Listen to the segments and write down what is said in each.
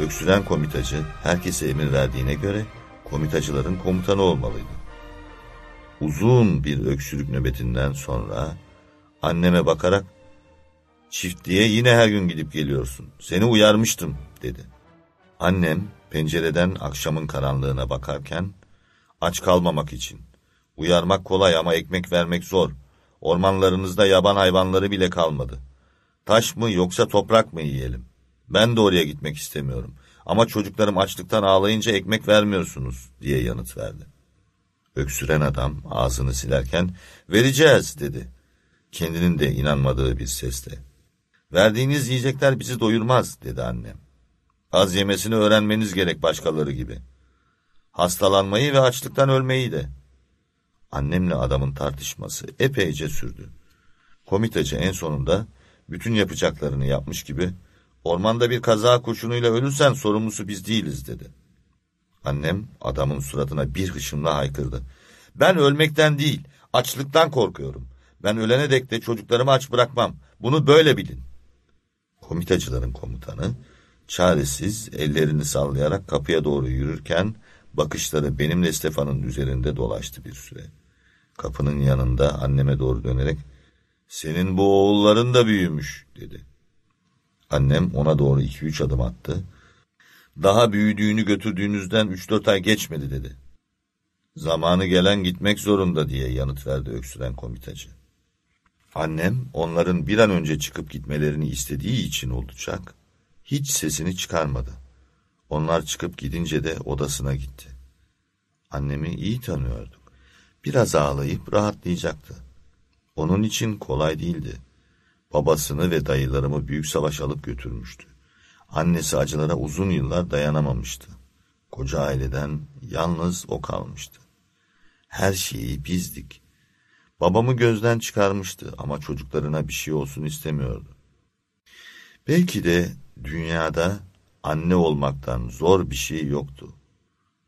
Öksüren komitacı herkese emir verdiğine göre komitacıların komutanı olmalıydı. Uzun bir öksürük nöbetinden sonra anneme bakarak çiftliğe yine her gün gidip geliyorsun. Seni uyarmıştım dedi. Annem pencereden akşamın karanlığına bakarken aç kalmamak için. Uyarmak kolay ama ekmek vermek zor. Ormanlarınızda yaban hayvanları bile kalmadı. Taş mı yoksa toprak mı yiyelim? Ben de oraya gitmek istemiyorum. Ama çocuklarım açlıktan ağlayınca ekmek vermiyorsunuz diye yanıt verdi. Öksüren adam ağzını silerken vereceğiz dedi. Kendinin de inanmadığı bir sesle. Verdiğiniz yiyecekler bizi doyurmaz dedi annem. Az yemesini öğrenmeniz gerek başkaları gibi. Hastalanmayı ve açlıktan ölmeyi de. Annemle adamın tartışması epeyce sürdü. Komitacı en sonunda bütün yapacaklarını yapmış gibi ormanda bir kaza kurşunuyla ölürsen sorumlusu biz değiliz dedi. Annem adamın suratına bir hışımla haykırdı. Ben ölmekten değil açlıktan korkuyorum. Ben ölene dek de çocuklarımı aç bırakmam. Bunu böyle bilin. Komitacıların komutanı çaresiz ellerini sallayarak kapıya doğru yürürken bakışları benimle Stefan'ın üzerinde dolaştı bir süre. Kapının yanında anneme doğru dönerek senin bu oğulların da büyümüş dedi. Annem ona doğru iki üç adım attı. Daha büyüdüğünü götürdüğünüzden üç dört ay geçmedi dedi. Zamanı gelen gitmek zorunda diye yanıt verdi öksüren komitacı. Annem onların bir an önce çıkıp gitmelerini istediği için olacak. Hiç sesini çıkarmadı. Onlar çıkıp gidince de odasına gitti. Annemi iyi tanıyorduk. Biraz ağlayıp rahatlayacaktı. Onun için kolay değildi. Babasını ve dayılarımı büyük savaş alıp götürmüştü. Annesi acılara uzun yıllar dayanamamıştı. Koca aileden yalnız o kalmıştı. Her şeyi bizdik. Babamı gözden çıkarmıştı ama çocuklarına bir şey olsun istemiyordu. Belki de dünyada anne olmaktan zor bir şey yoktu.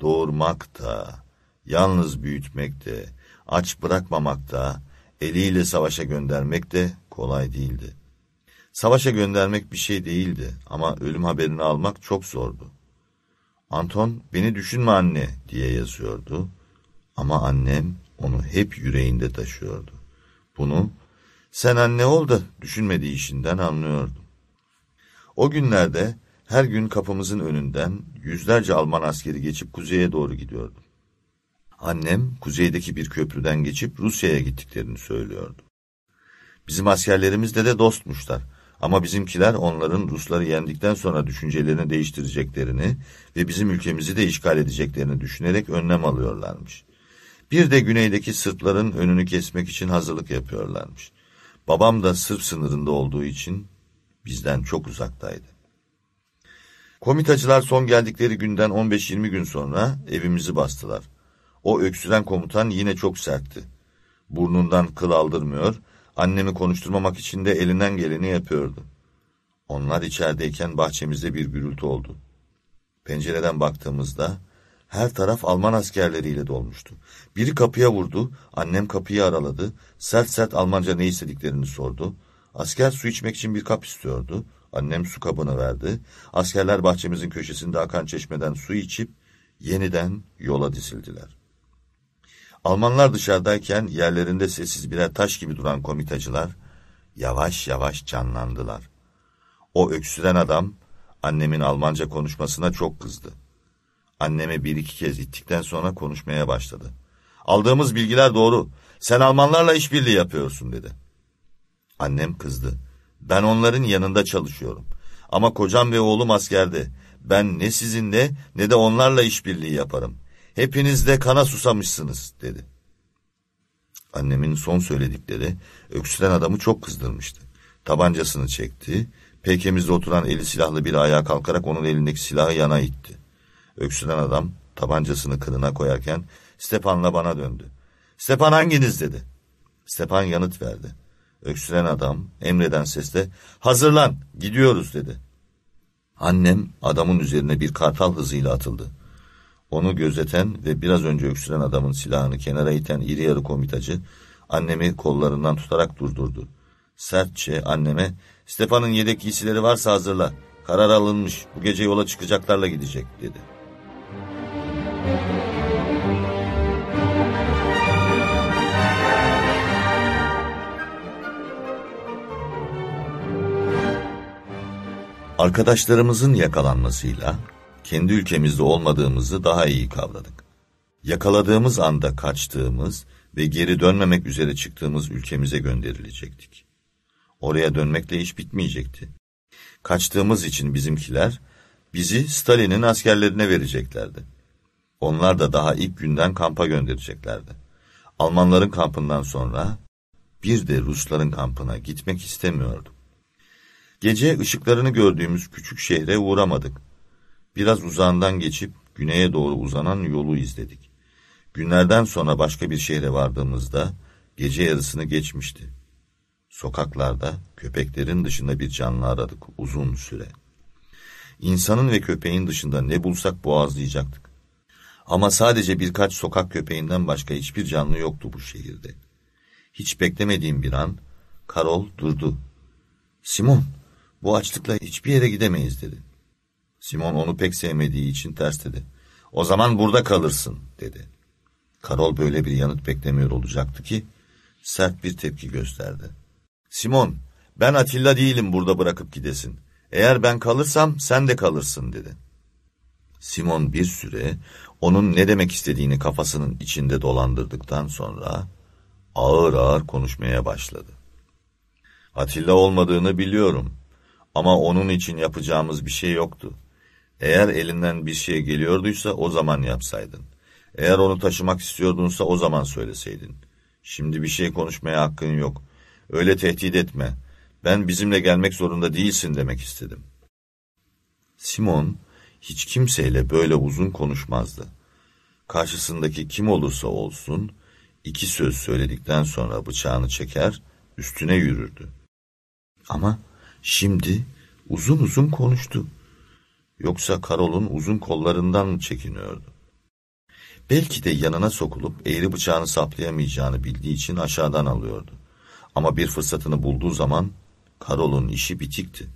Doğurmak da, yalnız büyütmek de, aç bırakmamak da, eliyle savaşa göndermek de kolay değildi. Savaşa göndermek bir şey değildi ama ölüm haberini almak çok zordu. Anton beni düşünme anne diye yazıyordu ama annem onu hep yüreğinde taşıyordu. Bunu sen anne ol da düşünmediği işinden anlıyordum. O günlerde her gün kapımızın önünden yüzlerce Alman askeri geçip kuzeye doğru gidiyordu. Annem kuzeydeki bir köprüden geçip Rusya'ya gittiklerini söylüyordu. Bizim askerlerimizle de dostmuşlar. Ama bizimkiler onların Rusları yendikten sonra düşüncelerini değiştireceklerini ve bizim ülkemizi de işgal edeceklerini düşünerek önlem alıyorlarmış. Bir de güneydeki Sırpların önünü kesmek için hazırlık yapıyorlarmış. Babam da Sırp sınırında olduğu için bizden çok uzaktaydı. Komitacılar son geldikleri günden 15-20 gün sonra evimizi bastılar. O öksüren komutan yine çok sertti. Burnundan kıl aldırmıyor, annemi konuşturmamak için de elinden geleni yapıyordu. Onlar içerideyken bahçemizde bir gürültü oldu. Pencereden baktığımızda her taraf Alman askerleriyle dolmuştu. Biri kapıya vurdu, annem kapıyı araladı, sert sert Almanca ne istediklerini sordu. Asker su içmek için bir kap istiyordu. Annem su kabını verdi. Askerler bahçemizin köşesinde akan çeşmeden su içip yeniden yola dizildiler. Almanlar dışarıdayken yerlerinde sessiz birer taş gibi duran komitacılar yavaş yavaş canlandılar. O öksüren adam annemin Almanca konuşmasına çok kızdı. Anneme bir iki kez ittikten sonra konuşmaya başladı. Aldığımız bilgiler doğru. Sen Almanlarla işbirliği yapıyorsun dedi. Annem kızdı. Ben onların yanında çalışıyorum. Ama kocam ve oğlum askerde. Ben ne sizinle ne de onlarla işbirliği yaparım. Hepiniz de kana susamışsınız dedi. Annemin son söyledikleri öksüren adamı çok kızdırmıştı. Tabancasını çekti. Pekemizde oturan eli silahlı bir ayağa kalkarak onun elindeki silahı yana itti. Öksüren adam tabancasını kınına koyarken Stepan'la bana döndü. Stepan hanginiz dedi. Stepan yanıt verdi. Öksüren adam emreden sesle hazırlan gidiyoruz dedi. Annem adamın üzerine bir kartal hızıyla atıldı. Onu gözeten ve biraz önce öksüren adamın silahını kenara iten iri yarı komitacı annemi kollarından tutarak durdurdu. Sertçe anneme Stefan'ın yedek giysileri varsa hazırla Karar alınmış. Bu gece yola çıkacaklarla gidecek dedi. Arkadaşlarımızın yakalanmasıyla kendi ülkemizde olmadığımızı daha iyi kavradık. Yakaladığımız anda kaçtığımız ve geri dönmemek üzere çıktığımız ülkemize gönderilecektik. Oraya dönmekle iş bitmeyecekti. Kaçtığımız için bizimkiler bizi Stalin'in askerlerine vereceklerdi. Onlar da daha ilk günden kampa göndereceklerdi. Almanların kampından sonra bir de Rusların kampına gitmek istemiyordum. Gece ışıklarını gördüğümüz küçük şehre uğramadık. Biraz uzağından geçip güneye doğru uzanan yolu izledik. Günlerden sonra başka bir şehre vardığımızda gece yarısını geçmişti. Sokaklarda köpeklerin dışında bir canlı aradık uzun süre. İnsanın ve köpeğin dışında ne bulsak boğazlayacaktık. Ama sadece birkaç sokak köpeğinden başka hiçbir canlı yoktu bu şehirde. Hiç beklemediğim bir an Karol durdu. Simon, bu açlıkla hiçbir yere gidemeyiz dedi. Simon onu pek sevmediği için ters dedi. O zaman burada kalırsın dedi. Karol böyle bir yanıt beklemiyor olacaktı ki sert bir tepki gösterdi. Simon, ben Atilla değilim burada bırakıp gidesin. Eğer ben kalırsam sen de kalırsın dedi. Simon bir süre onun ne demek istediğini kafasının içinde dolandırdıktan sonra ağır ağır konuşmaya başladı. Atilla olmadığını biliyorum ama onun için yapacağımız bir şey yoktu. Eğer elinden bir şey geliyorduysa o zaman yapsaydın. Eğer onu taşımak istiyordunsa o zaman söyleseydin. Şimdi bir şey konuşmaya hakkın yok. Öyle tehdit etme. Ben bizimle gelmek zorunda değilsin demek istedim. Simon hiç kimseyle böyle uzun konuşmazdı. Karşısındaki kim olursa olsun iki söz söyledikten sonra bıçağını çeker, üstüne yürürdü. Ama şimdi uzun uzun konuştu. Yoksa Karol'un uzun kollarından mı çekiniyordu? Belki de yanına sokulup eğri bıçağını saplayamayacağını bildiği için aşağıdan alıyordu. Ama bir fırsatını bulduğu zaman Karol'un işi bitikti.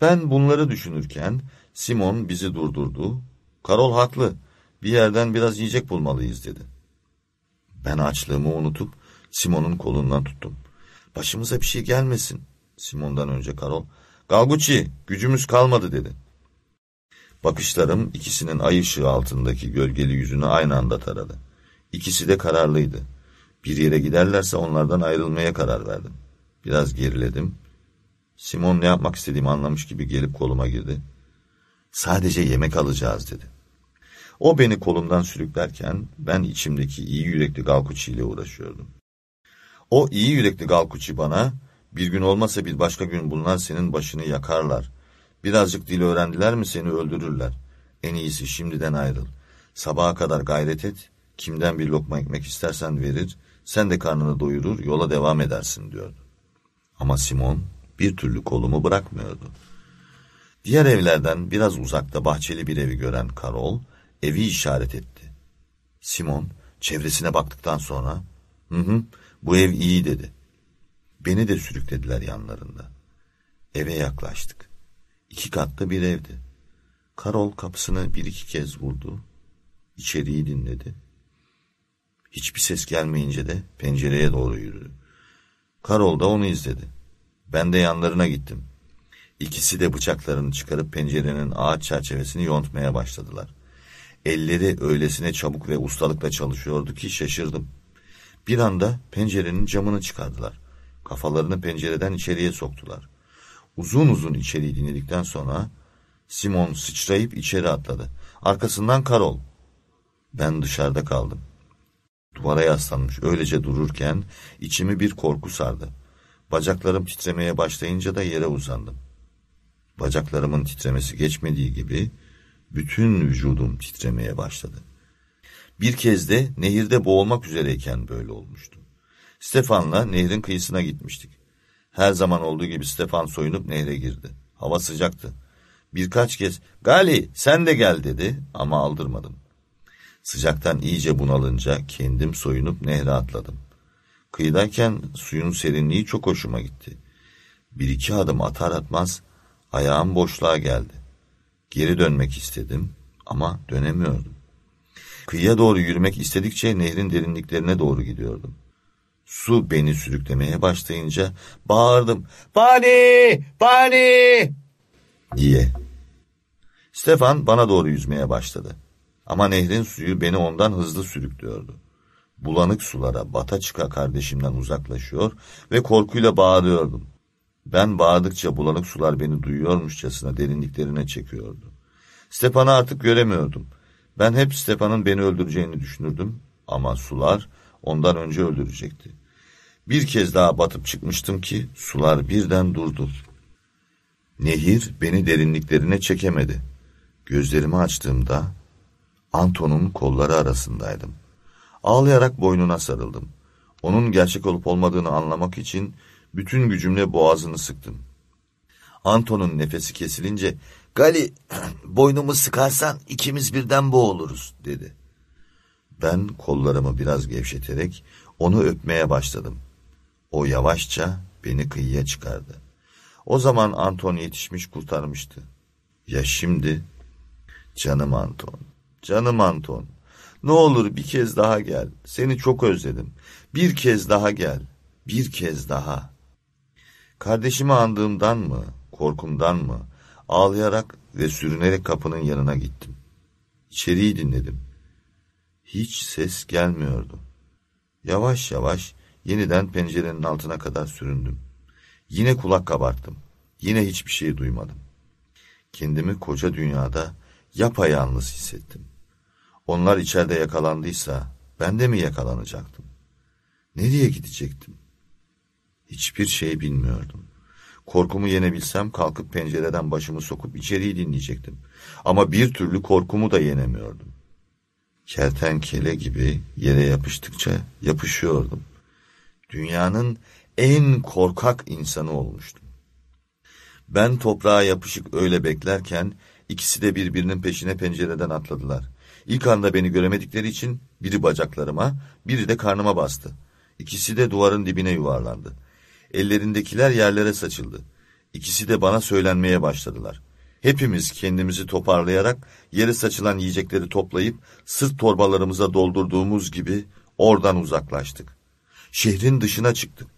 Ben bunları düşünürken Simon bizi durdurdu. Karol haklı. Bir yerden biraz yiyecek bulmalıyız dedi. Ben açlığımı unutup Simon'un kolundan tuttum. Başımıza bir şey gelmesin. Simon'dan önce Karol. Galguçi gücümüz kalmadı dedi. Bakışlarım ikisinin ay ışığı altındaki gölgeli yüzünü aynı anda taradı. İkisi de kararlıydı. Bir yere giderlerse onlardan ayrılmaya karar verdim. Biraz geriledim. Simon ne yapmak istediğimi anlamış gibi gelip koluma girdi. Sadece yemek alacağız dedi. O beni kolumdan sürüklerken ben içimdeki iyi yürekli Galkuçi ile uğraşıyordum. O iyi yürekli Galkuçi bana bir gün olmasa bir başka gün bunlar senin başını yakarlar. Birazcık dil öğrendiler mi seni öldürürler. En iyisi şimdiden ayrıl. Sabaha kadar gayret et. Kimden bir lokma ekmek istersen verir. Sen de karnını doyurur yola devam edersin diyordu. Ama Simon bir türlü kolumu bırakmıyordu. Diğer evlerden biraz uzakta bahçeli bir evi gören Karol evi işaret etti. Simon çevresine baktıktan sonra hı hı bu ev iyi dedi. Beni de sürüklediler yanlarında. Eve yaklaştık. İki katlı bir evdi. Karol kapısını bir iki kez vurdu. İçeriği dinledi. Hiçbir ses gelmeyince de pencereye doğru yürüdü. Karol da onu izledi. Ben de yanlarına gittim. İkisi de bıçaklarını çıkarıp pencerenin ağaç çerçevesini yontmaya başladılar. Elleri öylesine çabuk ve ustalıkla çalışıyordu ki şaşırdım. Bir anda pencerenin camını çıkardılar. Kafalarını pencereden içeriye soktular. Uzun uzun içeriği dinledikten sonra Simon sıçrayıp içeri atladı. Arkasından Karol. Ben dışarıda kaldım. Duvara yaslanmış öylece dururken içimi bir korku sardı. Bacaklarım titremeye başlayınca da yere uzandım. Bacaklarımın titremesi geçmediği gibi bütün vücudum titremeye başladı. Bir kez de nehirde boğulmak üzereyken böyle olmuştu. Stefan'la nehrin kıyısına gitmiştik. Her zaman olduğu gibi Stefan soyunup nehre girdi. Hava sıcaktı. Birkaç kez Gali sen de gel dedi ama aldırmadım. Sıcaktan iyice bunalınca kendim soyunup nehre atladım. Kıyıdayken suyun serinliği çok hoşuma gitti. Bir iki adım atar atmaz Ayağım boşluğa geldi. Geri dönmek istedim ama dönemiyordum. Kıyıya doğru yürümek istedikçe nehrin derinliklerine doğru gidiyordum. Su beni sürüklemeye başlayınca bağırdım. Bani! Bani! diye. Stefan bana doğru yüzmeye başladı. Ama nehrin suyu beni ondan hızlı sürüklüyordu. Bulanık sulara bata çıka kardeşimden uzaklaşıyor ve korkuyla bağırıyordum. Ben bağırdıkça bulanık sular beni duyuyormuşçasına derinliklerine çekiyordu. Stepan'ı artık göremiyordum. Ben hep Stepan'ın beni öldüreceğini düşünürdüm ama sular ondan önce öldürecekti. Bir kez daha batıp çıkmıştım ki sular birden durdu. Nehir beni derinliklerine çekemedi. Gözlerimi açtığımda Anton'un kolları arasındaydım. Ağlayarak boynuna sarıldım. Onun gerçek olup olmadığını anlamak için bütün gücümle boğazını sıktım. Anton'un nefesi kesilince Gali boynumu sıkarsan ikimiz birden boğuluruz dedi. Ben kollarımı biraz gevşeterek onu öpmeye başladım. O yavaşça beni kıyıya çıkardı. O zaman Anton yetişmiş kurtarmıştı. Ya şimdi? Canım Anton, canım Anton. Ne olur bir kez daha gel. Seni çok özledim. Bir kez daha gel. Bir kez daha. Kardeşimi andığımdan mı, korkumdan mı, ağlayarak ve sürünerek kapının yanına gittim. İçeriği dinledim. Hiç ses gelmiyordu. Yavaş yavaş yeniden pencerenin altına kadar süründüm. Yine kulak kabarttım. Yine hiçbir şey duymadım. Kendimi koca dünyada yapayalnız hissettim. Onlar içeride yakalandıysa ben de mi yakalanacaktım? Nereye gidecektim? Hiçbir şey bilmiyordum. Korkumu yenebilsem kalkıp pencereden başımı sokup içeriği dinleyecektim. Ama bir türlü korkumu da yenemiyordum. Kertenkele gibi yere yapıştıkça yapışıyordum. Dünyanın en korkak insanı olmuştum. Ben toprağa yapışık öyle beklerken ikisi de birbirinin peşine pencereden atladılar. İlk anda beni göremedikleri için biri bacaklarıma, biri de karnıma bastı. İkisi de duvarın dibine yuvarlandı. Ellerindekiler yerlere saçıldı. İkisi de bana söylenmeye başladılar. Hepimiz kendimizi toparlayarak yere saçılan yiyecekleri toplayıp sırt torbalarımıza doldurduğumuz gibi oradan uzaklaştık. Şehrin dışına çıktık.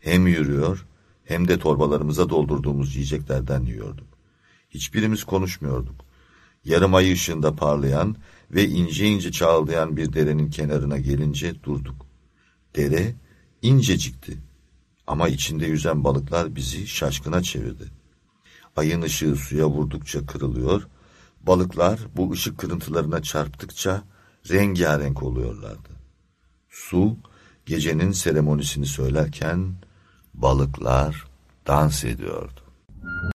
Hem yürüyor hem de torbalarımıza doldurduğumuz yiyeceklerden yiyorduk. Hiçbirimiz konuşmuyorduk. Yarım ay ışığında parlayan ve ince ince çağıldayan bir derenin kenarına gelince durduk. Dere incecikti ama içinde yüzen balıklar bizi şaşkına çevirdi. Ayın ışığı suya vurdukça kırılıyor, balıklar bu ışık kırıntılarına çarptıkça rengarenk oluyorlardı. Su gecenin seremonisini söylerken balıklar dans ediyordu.